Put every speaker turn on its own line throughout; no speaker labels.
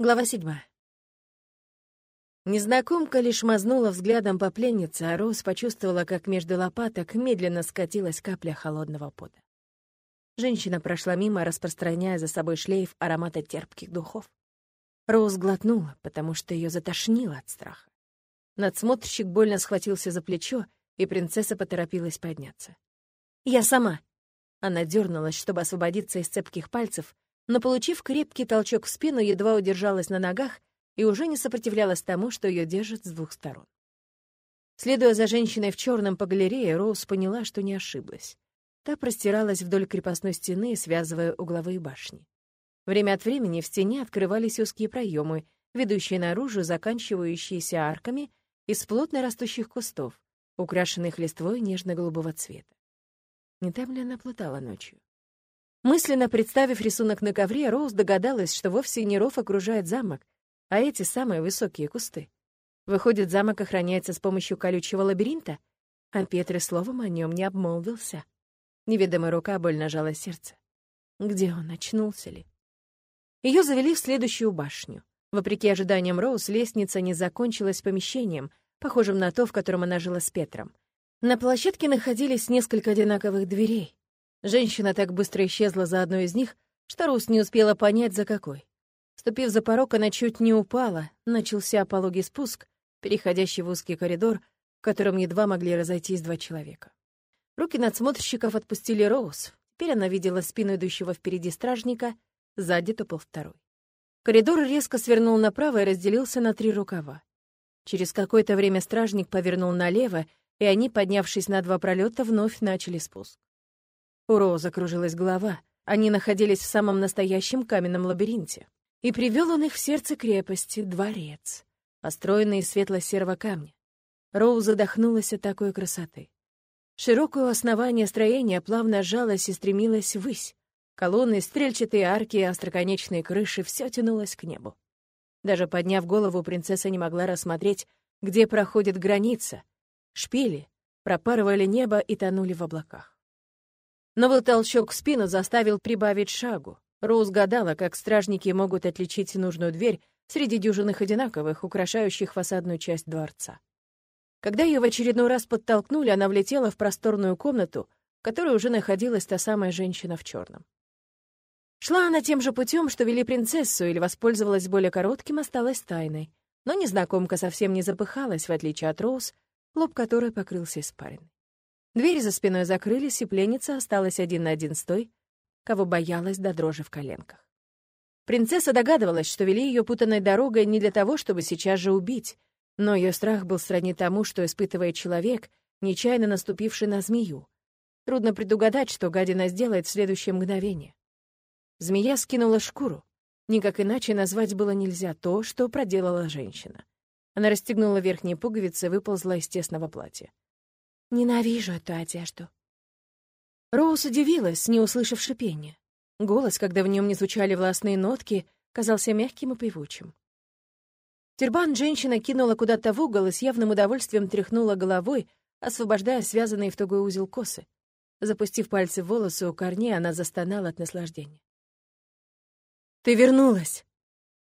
Глава седьмая. Незнакомка лишь мазнула взглядом по пленнице, а Роуз почувствовала, как между лопаток медленно скатилась капля холодного пота. Женщина прошла мимо, распространяя за собой шлейф аромата терпких духов. Роуз глотнула, потому что ее затошнило от страха. Надсмотрщик больно схватился за плечо, и принцесса поторопилась подняться. «Я сама!» Она дернулась, чтобы освободиться из цепких пальцев, но, получив крепкий толчок в спину, едва удержалась на ногах и уже не сопротивлялась тому, что ее держит с двух сторон. Следуя за женщиной в черном по галерее, Роуз поняла, что не ошиблась. Та простиралась вдоль крепостной стены, связывая угловые башни. Время от времени в стене открывались узкие проемы, ведущие наружу, заканчивающиеся арками из плотно растущих кустов, украшенных листвой нежно-голубого цвета. Не там ли она плутала ночью? Мысленно представив рисунок на ковре, Роуз догадалась, что вовсе не ров окружает замок, а эти самые высокие кусты. Выходит, замок охраняется с помощью колючего лабиринта, а Петр словом о нем не обмолвился. Неведомая рука больно жала сердце. Где он, очнулся ли? Ее завели в следующую башню. Вопреки ожиданиям Роуз, лестница не закончилась помещением, похожим на то, в котором она жила с Петром. На площадке находились несколько одинаковых дверей. Женщина так быстро исчезла за одной из них, что Рус не успела понять, за какой. Ступив за порог, она чуть не упала, начался пологий спуск, переходящий в узкий коридор, в котором едва могли разойтись два человека. Руки надсмотрщиков отпустили Роуз. Теперь она видела спину идущего впереди стражника, сзади топал второй. Коридор резко свернул направо и разделился на три рукава. Через какое-то время стражник повернул налево, и они, поднявшись на два пролета, вновь начали спуск. У Роу закружилась голова. Они находились в самом настоящем каменном лабиринте. И привел он их в сердце крепости, дворец, построенный из светло-серого камня. Роу задохнулась от такой красоты. Широкое основание строения плавно сжалось и стремилось ввысь. Колонны, стрельчатые арки и остроконечные крыши — все тянулось к небу. Даже подняв голову, принцесса не могла рассмотреть, где проходит граница. Шпили пропарывали небо и тонули в облаках. Новый толчок в спину заставил прибавить шагу. Роуз гадала, как стражники могут отличить нужную дверь среди дюжинных одинаковых, украшающих фасадную часть дворца. Когда ее в очередной раз подтолкнули, она влетела в просторную комнату, в которой уже находилась та самая женщина в черном. Шла она тем же путем, что вели принцессу, или воспользовалась более коротким, осталась тайной. Но незнакомка совсем не запыхалась, в отличие от Роуз, лоб которой покрылся испариной. Двери за спиной закрылись, и пленница осталась один на один с той, кого боялась до дрожи в коленках. Принцесса догадывалась, что вели ее путанной дорогой не для того, чтобы сейчас же убить, но ее страх был сродни тому, что испытывает человек, нечаянно наступивший на змею. Трудно предугадать, что гадина сделает в следующее мгновение. Змея скинула шкуру. Никак иначе назвать было нельзя то, что проделала женщина. Она расстегнула верхние пуговицы и выползла из тесного платья. Ненавижу эту одежду. Роуз удивилась, не услышав шипения. Голос, когда в нем не звучали властные нотки, казался мягким и певучим. Тюрбан женщина кинула куда-то в угол и с явным удовольствием тряхнула головой, освобождая связанные в тугой узел косы. Запустив пальцы в волосы у корней, она застонала от наслаждения. «Ты вернулась!»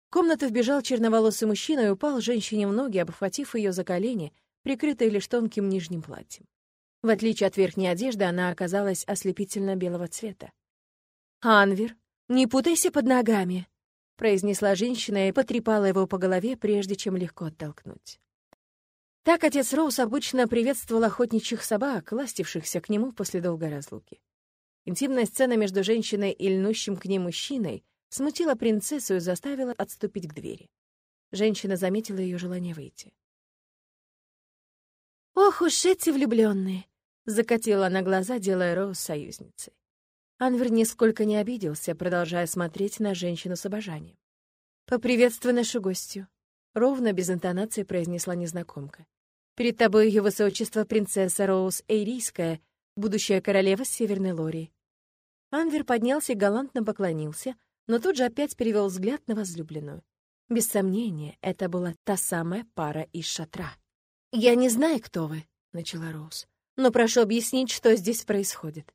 В комнату вбежал черноволосый мужчина и упал женщине в ноги, обхватив ее за колени, прикрытая лишь тонким нижним платьем. В отличие от верхней одежды, она оказалась ослепительно белого цвета. «Анвер, не путайся под ногами», — произнесла женщина и потрепала его по голове, прежде чем легко оттолкнуть. Так отец Роуз обычно приветствовал охотничьих собак, ластившихся к нему после долгой разлуки. Интимная сцена между женщиной и льнущим к ней мужчиной смутила принцессу и заставила отступить к двери. Женщина заметила ее желание выйти. «Ох уж эти влюбленные! закатила она глаза, делая Роуз союзницей. Анвер нисколько не обиделся, продолжая смотреть на женщину с обожанием. «Поприветствуй нашу гостью», — ровно, без интонации произнесла незнакомка. «Перед тобой ее высочество принцесса Роуз Эйрийская, будущая королева Северной Лории». Анвер поднялся и галантно поклонился, но тут же опять перевел взгляд на возлюбленную. Без сомнения, это была та самая пара из шатра. «Я не знаю, кто вы», — начала Роуз, «но прошу объяснить, что здесь происходит».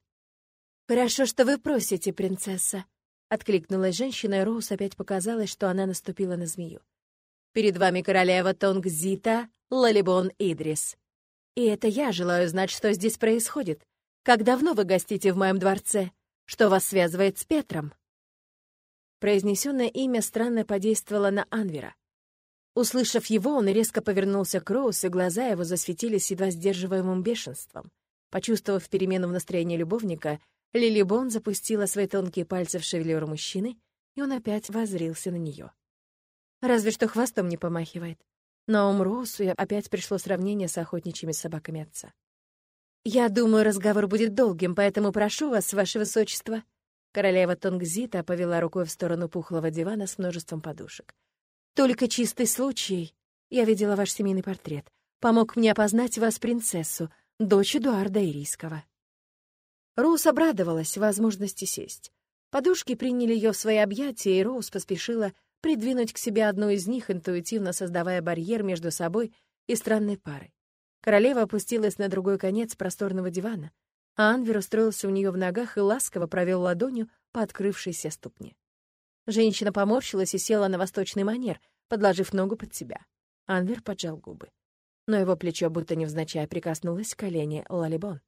«Хорошо, что вы просите, принцесса», — откликнулась женщина, и Роуз опять показалось, что она наступила на змею. «Перед вами королева Тонгзита Лалибон Идрис. И это я желаю знать, что здесь происходит. Как давно вы гостите в моем дворце? Что вас связывает с Петром?» Произнесенное имя странно подействовало на Анвера. Услышав его, он резко повернулся к Роуз, и глаза его засветились едва сдерживаемым бешенством. Почувствовав перемену в настроении любовника, Лили Бон запустила свои тонкие пальцы в шевелюру мужчины, и он опять возрился на нее. Разве что хвостом не помахивает. Но ум Роусу опять пришло сравнение с охотничьими собаками отца. «Я думаю, разговор будет долгим, поэтому прошу вас, ваше высочество». Королева Тонгзита повела рукой в сторону пухлого дивана с множеством подушек. Только чистый случай. Я видела ваш семейный портрет. Помог мне опознать вас принцессу, дочь Эдуарда Ирийского». Роуз обрадовалась возможности сесть. Подушки приняли ее в свои объятия, и Роуз поспешила придвинуть к себе одну из них, интуитивно создавая барьер между собой и странной парой. Королева опустилась на другой конец просторного дивана, а Анвер устроился у нее в ногах и ласково провел ладонью по открывшейся ступне. Женщина поморщилась и села на восточный манер, подложив ногу под себя. Анвер поджал губы. Но его плечо будто невзначай прикоснулось к колене Лалибон.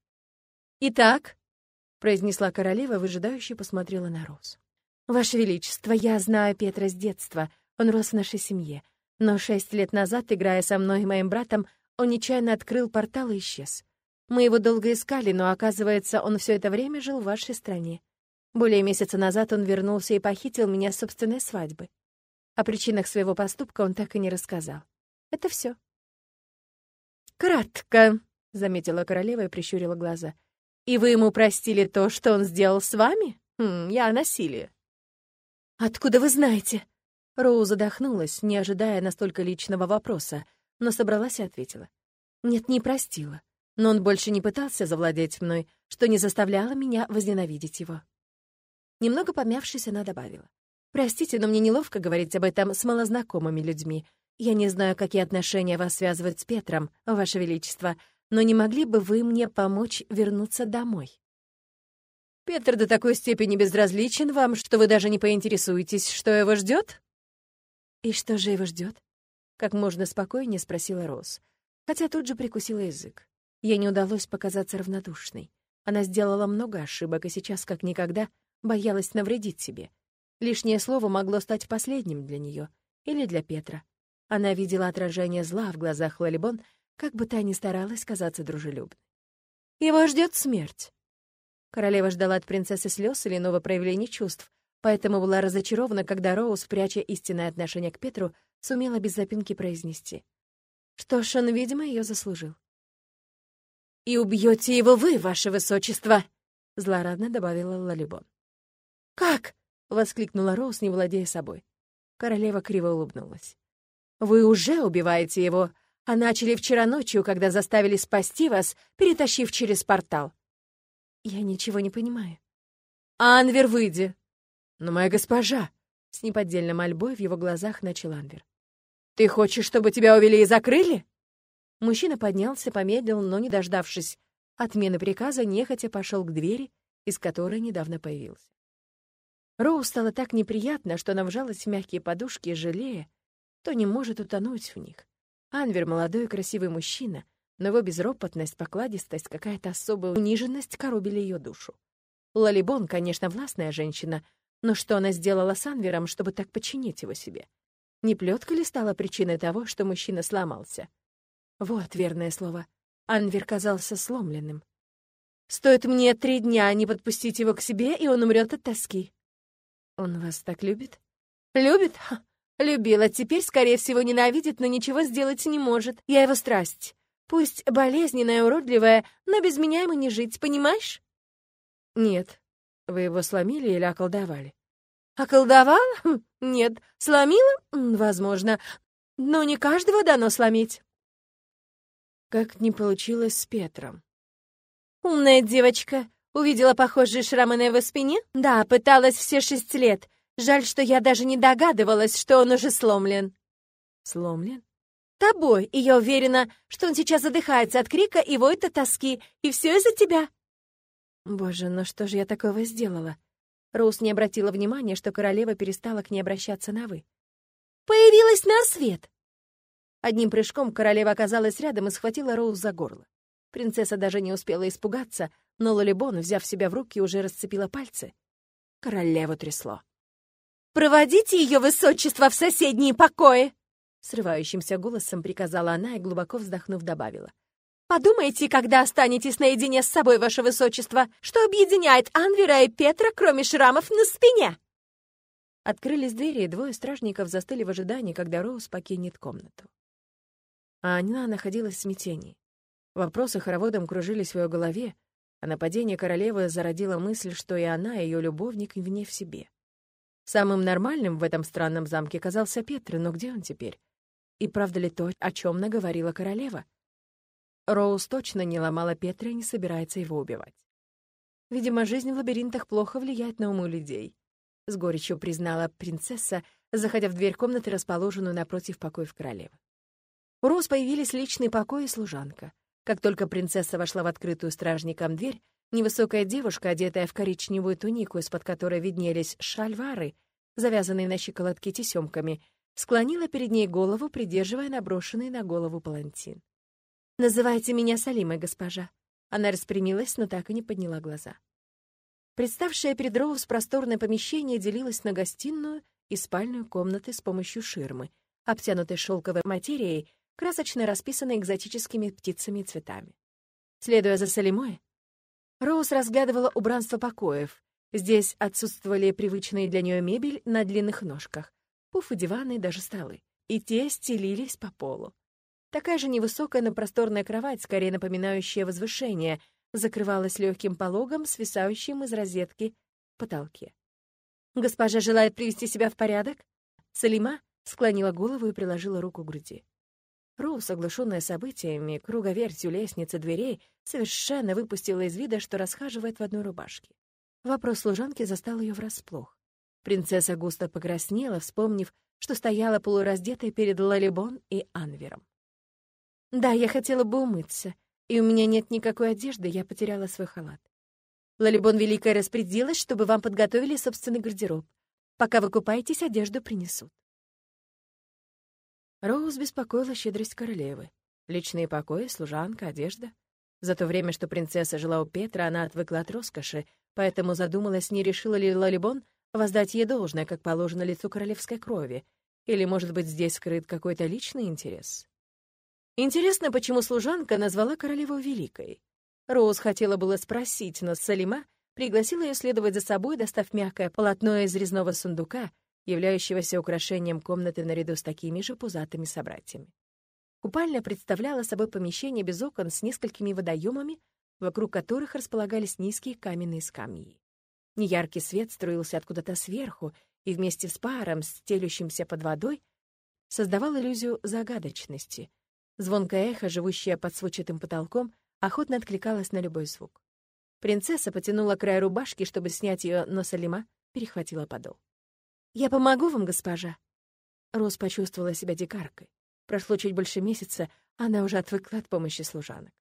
«Итак», — произнесла королева, выжидающе посмотрела на Роуз. «Ваше Величество, я знаю Петра с детства. Он рос в нашей семье. Но шесть лет назад, играя со мной и моим братом, он нечаянно открыл портал и исчез. Мы его долго искали, но, оказывается, он все это время жил в вашей стране. Более месяца назад он вернулся и похитил меня с собственной свадьбы. О причинах своего поступка он так и не рассказал. Это все. «Кратко», — заметила королева и прищурила глаза. «И вы ему простили то, что он сделал с вами? Хм, я о насилии». «Откуда вы знаете?» Роу задохнулась, не ожидая настолько личного вопроса, но собралась и ответила. «Нет, не простила. Но он больше не пытался завладеть мной, что не заставляло меня возненавидеть его». Немного помявшись, она добавила. «Простите, но мне неловко говорить об этом с малознакомыми людьми. Я не знаю, какие отношения вас связывают с Петром, Ваше Величество, но не могли бы вы мне помочь вернуться домой?» «Петр до такой степени безразличен вам, что вы даже не поинтересуетесь, что его ждет? «И что же его ждет? как можно спокойнее спросила Роз, хотя тут же прикусила язык. Ей не удалось показаться равнодушной. Она сделала много ошибок, и сейчас, как никогда, боялась навредить себе. Лишнее слово могло стать последним для нее или для Петра. Она видела отражение зла в глазах Лалибон, как бы та ни старалась казаться дружелюбной. Его ждет смерть. Королева ждала от принцессы слез или иного проявления чувств, поэтому была разочарована, когда Роуз, пряча истинное отношение к Петру, сумела без запинки произнести. Что ж, он, видимо, ее заслужил. «И убьете его вы, ваше высочество!» — злорадно добавила Лалибон. «Как?» — воскликнула Роуз, не владея собой. Королева криво улыбнулась. «Вы уже убиваете его, а начали вчера ночью, когда заставили спасти вас, перетащив через портал». «Я ничего не понимаю». «Анвер, выйди!» «Но моя госпожа!» — с неподдельной мольбой в его глазах начал Анвер. «Ты хочешь, чтобы тебя увели и закрыли?» Мужчина поднялся, помедлил, но, не дождавшись отмены приказа, нехотя пошел к двери, из которой недавно появился. Роу стало так неприятно, что она вжалась в мягкие подушки, жалея, то не может утонуть в них. Анвер — молодой и красивый мужчина, но его безропотность, покладистость, какая-то особая униженность коробили ее душу. Лалибон, конечно, властная женщина, но что она сделала с Анвером, чтобы так подчинить его себе? Не плетка ли стала причиной того, что мужчина сломался? Вот верное слово. Анвер казался сломленным. «Стоит мне три дня не подпустить его к себе, и он умрет от тоски», он вас так любит? Любит? Ха, любила. Теперь, скорее всего, ненавидит, но ничего сделать не может. Я его страсть. Пусть болезненная, уродливая, но без меня ему не жить, понимаешь? Нет. Вы его сломили или околдовали? Околдовал? Хм, нет. Сломила? Возможно. Но не каждого дано сломить. Как не получилось с Петром. Умная девочка. Увидела похожие шрамы на его спине? Да, пыталась все шесть лет. Жаль, что я даже не догадывалась, что он уже сломлен. Сломлен? Тобой, и я уверена, что он сейчас задыхается от крика и воет от тоски, и все из-за тебя. Боже, ну что же я такого сделала? Роуз не обратила внимания, что королева перестала к ней обращаться на «вы». «Появилась на свет!» Одним прыжком королева оказалась рядом и схватила Роуз за горло. Принцесса даже не успела испугаться, но Лолибон, взяв себя в руки, уже расцепила пальцы. Королеву трясло. «Проводите ее высочество в соседние покои!» Срывающимся голосом приказала она и, глубоко вздохнув, добавила. «Подумайте, когда останетесь наедине с собой, ваше высочество, что объединяет Анвера и Петра, кроме шрамов на спине!» Открылись двери, и двое стражников застыли в ожидании, когда Роуз покинет комнату. А она находилась в смятении. Вопросы хороводом кружились в ее голове, а нападение королевы зародило мысль, что и она, и ее любовник, вне в себе. Самым нормальным в этом странном замке казался Петр, но где он теперь? И правда ли то, о чем наговорила королева? Роуз точно не ломала Петра и не собирается его убивать. Видимо, жизнь в лабиринтах плохо влияет на умы людей. С горечью признала принцесса, заходя в дверь комнаты, расположенную напротив покоев королевы. У Роуз появились личный покой и служанка. Как только принцесса вошла в открытую стражником дверь, невысокая девушка, одетая в коричневую тунику, из-под которой виднелись шальвары, завязанные на щиколотке тесемками, склонила перед ней голову, придерживая наброшенный на голову палантин. «Называйте меня Салимой, госпожа». Она распрямилась, но так и не подняла глаза. Представшее перед Роуз просторное помещение делилось на гостиную и спальную комнаты с помощью ширмы, обтянутой шелковой материей, красочно расписанной экзотическими птицами и цветами. Следуя за Салимой, Роуз разглядывала убранство покоев. Здесь отсутствовали привычные для нее мебель на длинных ножках, пуфы, диваны и даже столы. И те стелились по полу. Такая же невысокая, но просторная кровать, скорее напоминающая возвышение, закрывалась легким пологом, свисающим из розетки потолке. «Госпожа желает привести себя в порядок?» Салима склонила голову и приложила руку к груди. Роуз, оглушенная событиями, круговертью лестницы дверей, совершенно выпустила из вида, что расхаживает в одной рубашке. Вопрос служанки застал ее врасплох. Принцесса густо покраснела, вспомнив, что стояла полураздетой перед Лалибон и Анвером. «Да, я хотела бы умыться, и у меня нет никакой одежды, я потеряла свой халат. Лалибон Великая распорядилась, чтобы вам подготовили собственный гардероб. Пока вы купаетесь, одежду принесут». Роуз беспокоила щедрость королевы. Личные покои, служанка, одежда. За то время, что принцесса жила у Петра, она отвыкла от роскоши, поэтому задумалась, не решила ли Лалибон воздать ей должное, как положено лицу королевской крови, или, может быть, здесь скрыт какой-то личный интерес. Интересно, почему служанка назвала королеву Великой. Роуз хотела было спросить, но Салима пригласила ее следовать за собой, достав мягкое полотно из резного сундука — являющегося украшением комнаты наряду с такими же пузатыми собратьями. Купальня представляла собой помещение без окон с несколькими водоемами, вокруг которых располагались низкие каменные скамьи. Неяркий свет струился откуда-то сверху и вместе с паром, стелющимся под водой, создавал иллюзию загадочности. Звонкое эхо, живущее под сводчатым потолком, охотно откликалось на любой звук. Принцесса потянула край рубашки, чтобы снять ее, но Салима перехватила подол. «Я помогу вам, госпожа». Роз почувствовала себя дикаркой. Прошло чуть больше месяца, она уже отвыкла от помощи служанок.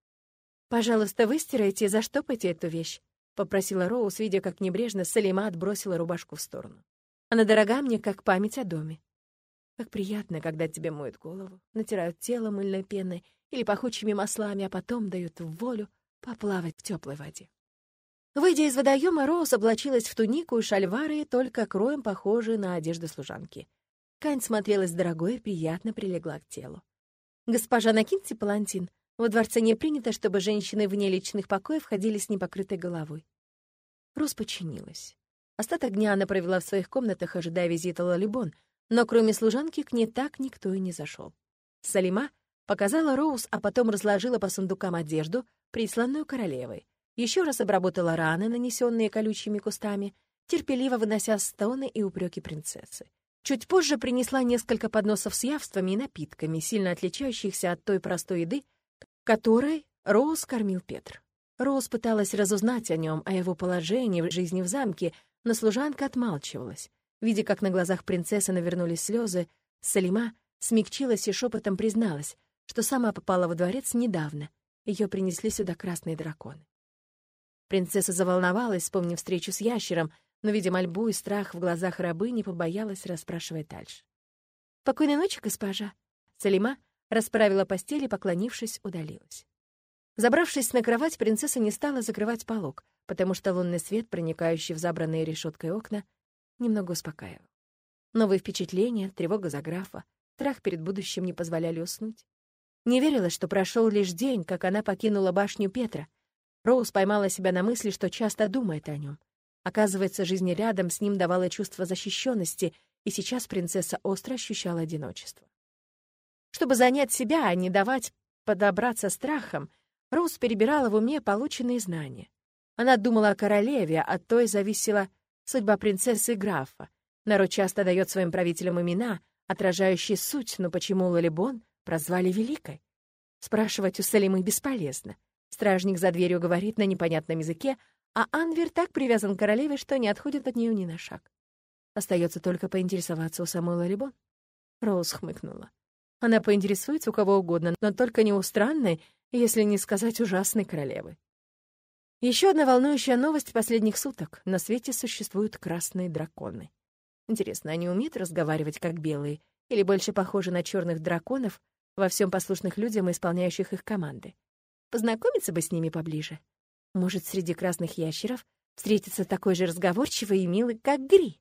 «Пожалуйста, выстирайте и заштопайте эту вещь», — попросила Роуз, видя, как небрежно Салима отбросила рубашку в сторону. «Она дорога мне, как память о доме. Как приятно, когда тебе моют голову, натирают тело мыльной пеной или пахучими маслами, а потом дают волю поплавать в теплой воде. Выйдя из водоема, Роуз облачилась в тунику и шальвары, только кроем похожие на одежду служанки. Ткань смотрелась дорогой и приятно прилегла к телу. «Госпожа, накиньте палантин. Во дворце не принято, чтобы женщины вне личных покоев ходили с непокрытой головой». Роуз подчинилась. Остаток дня она провела в своих комнатах, ожидая визита Лалибон, но кроме служанки к ней так никто и не зашел. Салима показала Роуз, а потом разложила по сундукам одежду, присланную королевой еще раз обработала раны, нанесенные колючими кустами, терпеливо вынося стоны и упреки принцессы. Чуть позже принесла несколько подносов с явствами и напитками, сильно отличающихся от той простой еды, которой Роуз кормил Петр. Роуз пыталась разузнать о нем, о его положении в жизни в замке, но служанка отмалчивалась. Видя, как на глазах принцессы навернулись слезы, Салима смягчилась и шепотом призналась, что сама попала во дворец недавно. Ее принесли сюда красные драконы. Принцесса заволновалась, вспомнив встречу с ящером, но, видя мольбу и страх в глазах рабы, не побоялась расспрашивать дальше. «Покойной ночи, госпожа!» Салима расправила постель и, поклонившись, удалилась. Забравшись на кровать, принцесса не стала закрывать полог, потому что лунный свет, проникающий в забранные решеткой окна, немного успокаивал. Новые впечатления, тревога за графа, страх перед будущим не позволяли уснуть. Не верила, что прошел лишь день, как она покинула башню Петра. Роуз поймала себя на мысли, что часто думает о нем. Оказывается, жизнь рядом с ним давала чувство защищенности, и сейчас принцесса остро ощущала одиночество. Чтобы занять себя, а не давать подобраться страхом, Роуз перебирала в уме полученные знания. Она думала о королеве, от той зависела судьба принцессы и графа. Народ часто дает своим правителям имена, отражающие суть, но почему Лалибон прозвали Великой? Спрашивать у Салимы бесполезно. Стражник за дверью говорит на непонятном языке, а Анвер так привязан к королеве, что не отходит от нее ни на шаг. Остается только поинтересоваться у самой Лалибон. Роуз хмыкнула. Она поинтересуется у кого угодно, но только не у странной, если не сказать ужасной королевы. Еще одна волнующая новость последних суток. На свете существуют красные драконы. Интересно, они умеют разговаривать как белые или больше похожи на черных драконов, во всем послушных людям, исполняющих их команды? Познакомиться бы с ними поближе. Может, среди красных ящеров встретится такой же разговорчивый и милый, как Гри?